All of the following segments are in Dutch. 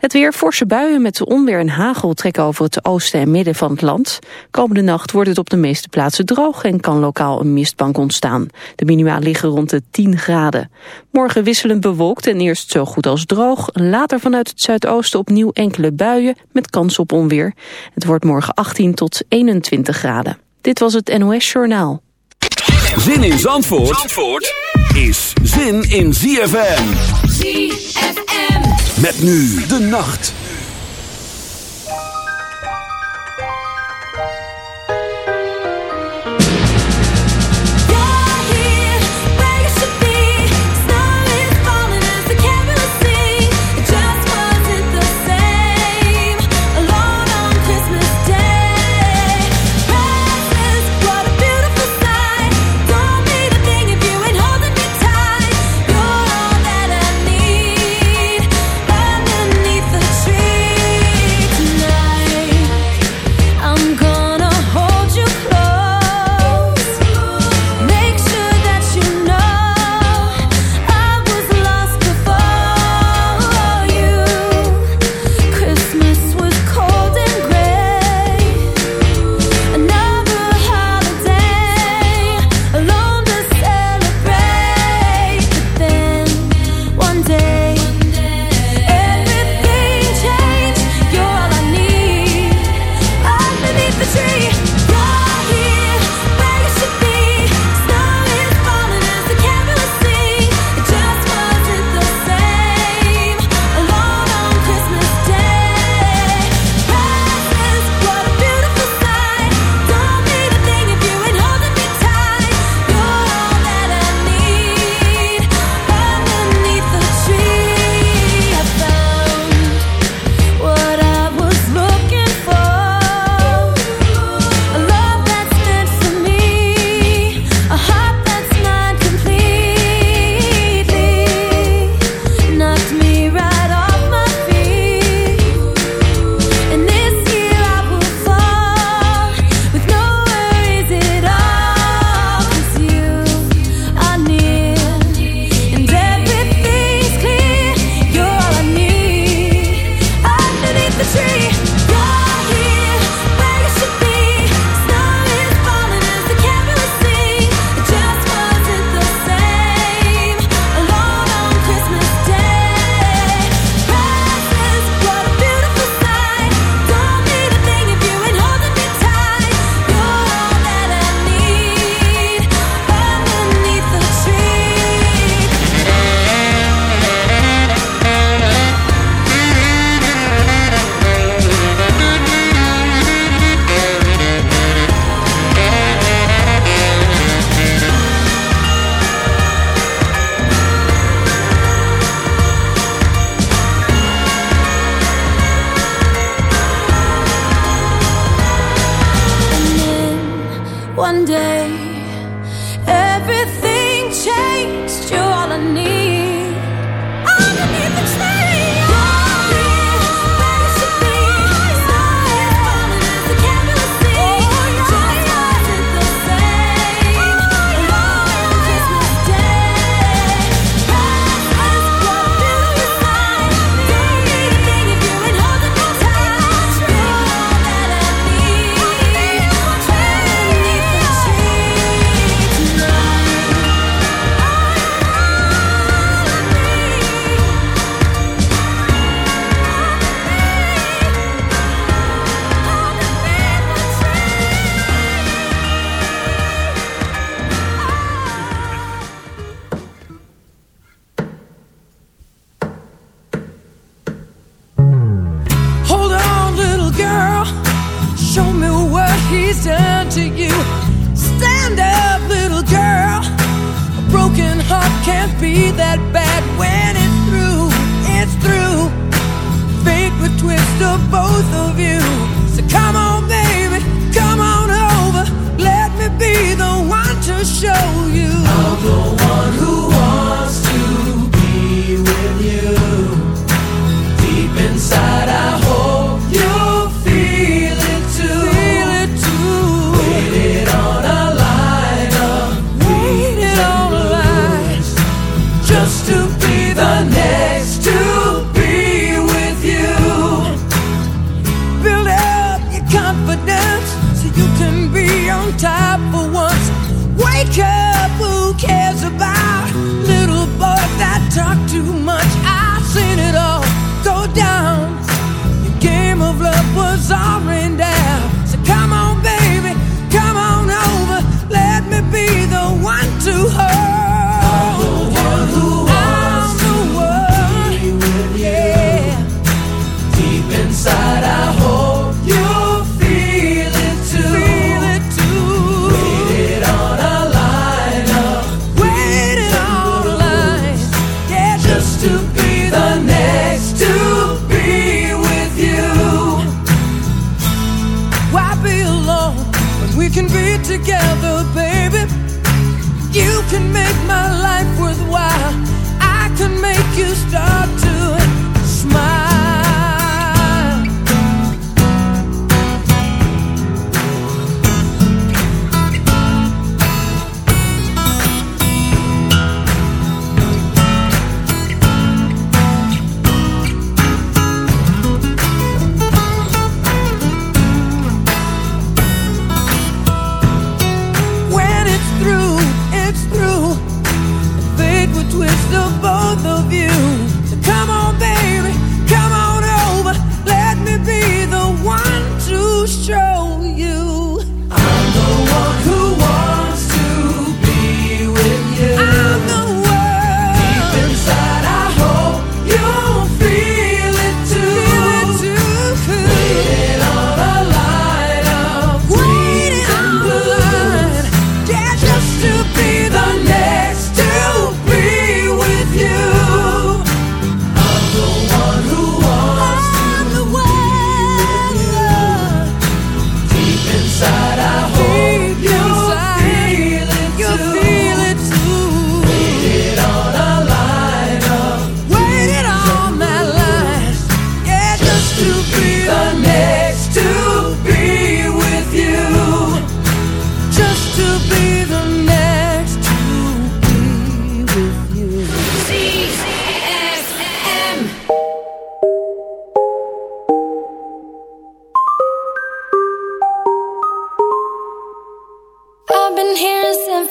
Het weer forse buien met onweer en hagel trekken over het oosten en midden van het land. Komende nacht wordt het op de meeste plaatsen droog en kan lokaal een mistbank ontstaan. De minima liggen rond de 10 graden. Morgen wisselend bewolkt en eerst zo goed als droog. Later vanuit het zuidoosten opnieuw enkele buien met kans op onweer. Het wordt morgen 18 tot 21 graden. Dit was het NOS Journaal. Zin in Zandvoort, Zandvoort is zin in ZFM. ZFM. Met nu de nacht.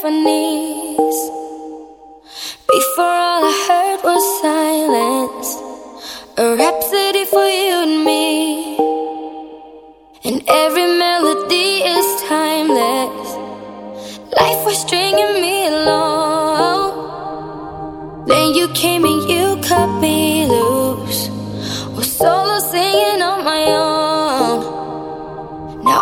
symphonies. Before all I heard was silence, a rhapsody for you and me. And every melody is timeless. Life was stringing me.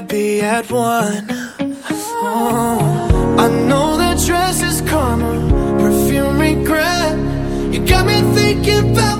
I'd be at one. Oh. I know that dress is karma, perfume regret. You got me thinking about.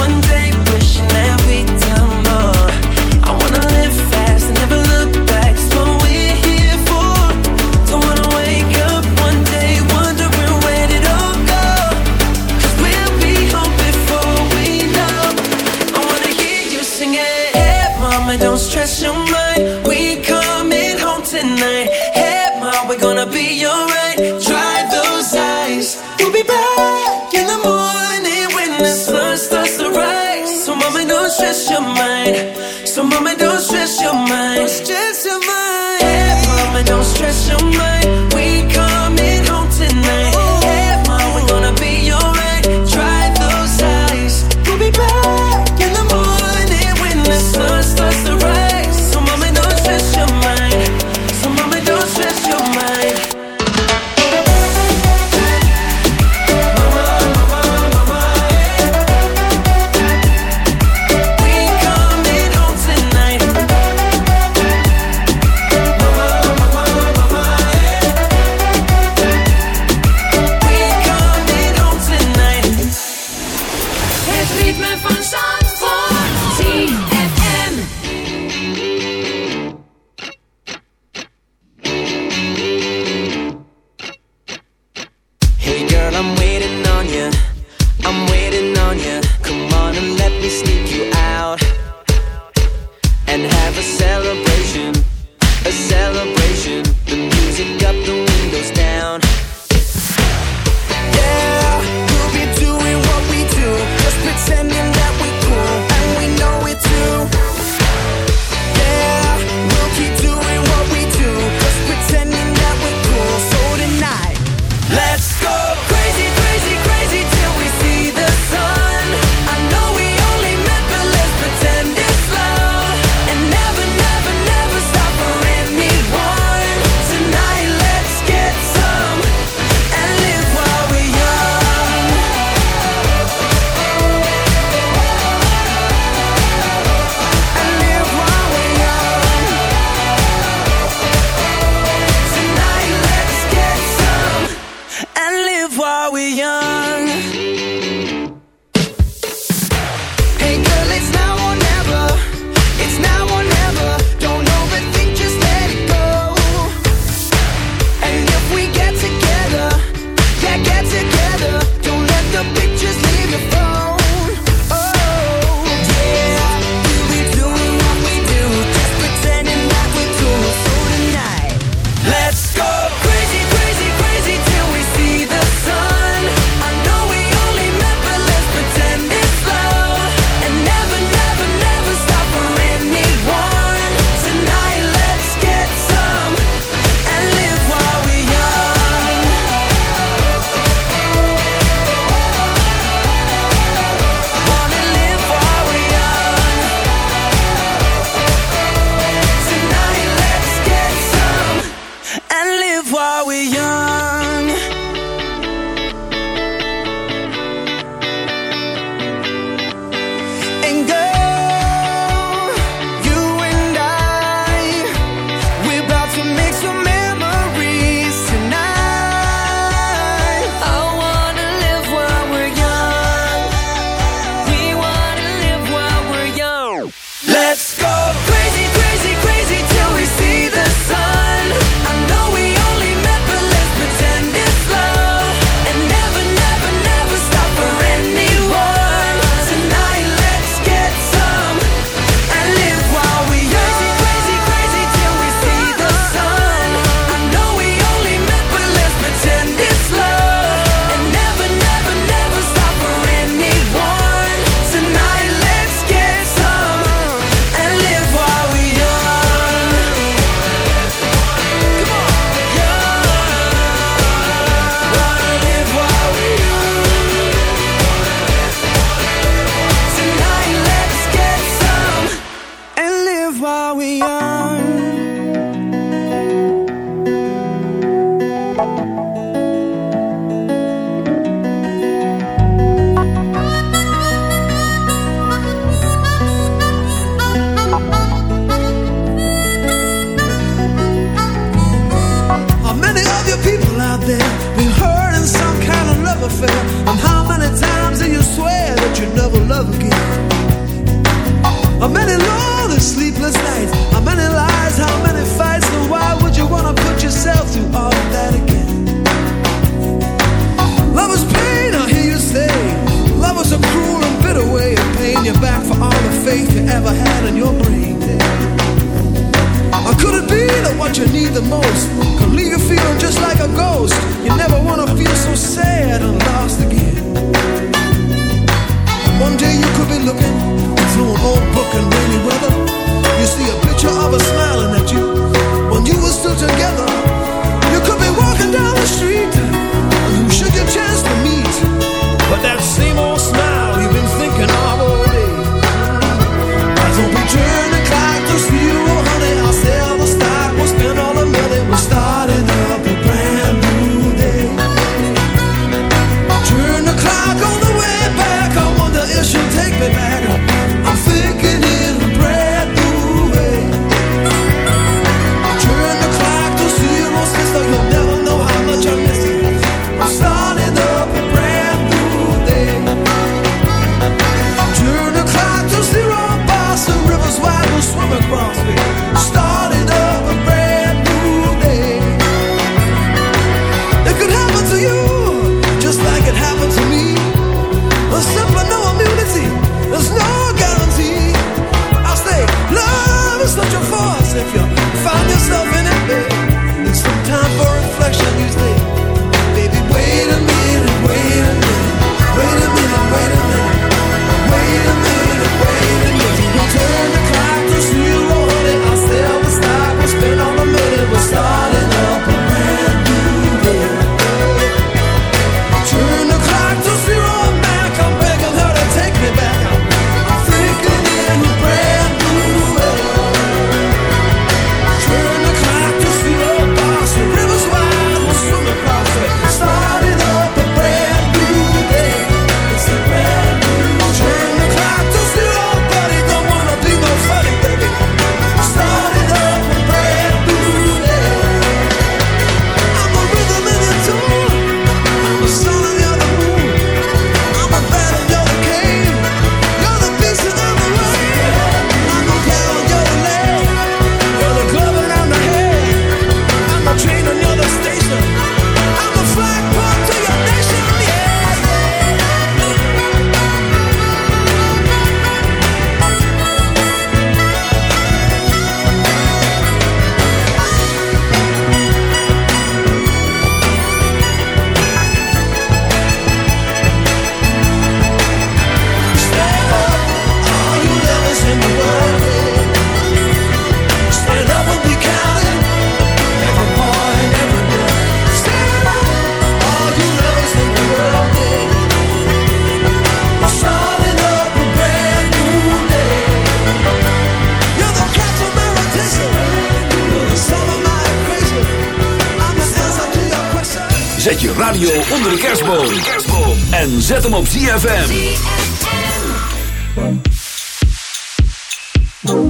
I'm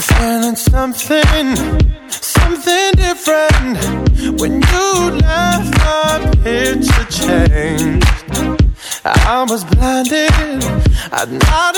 feeling something, something different. When you left, my picture changed. I was blinded, I'd not